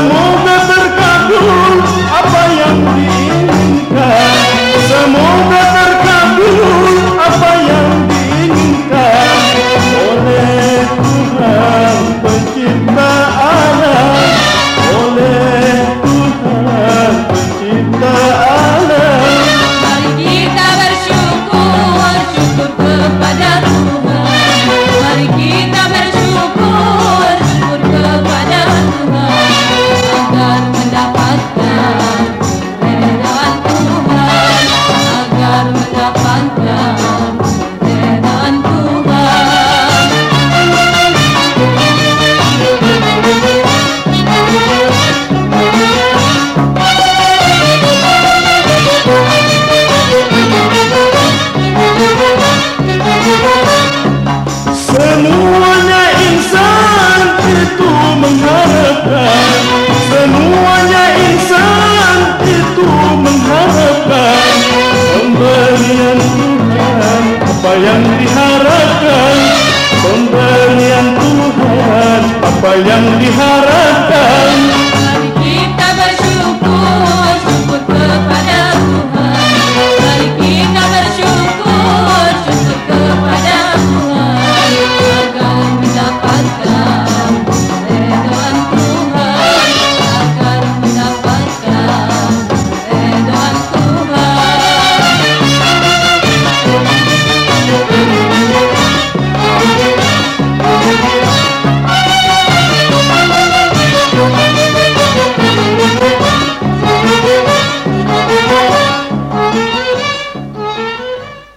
Semoga terkabul apa yang diinginkan. Semoga terkabul apa yang diharapkan? Pemberian Tuhan. Apa yang diharapkan?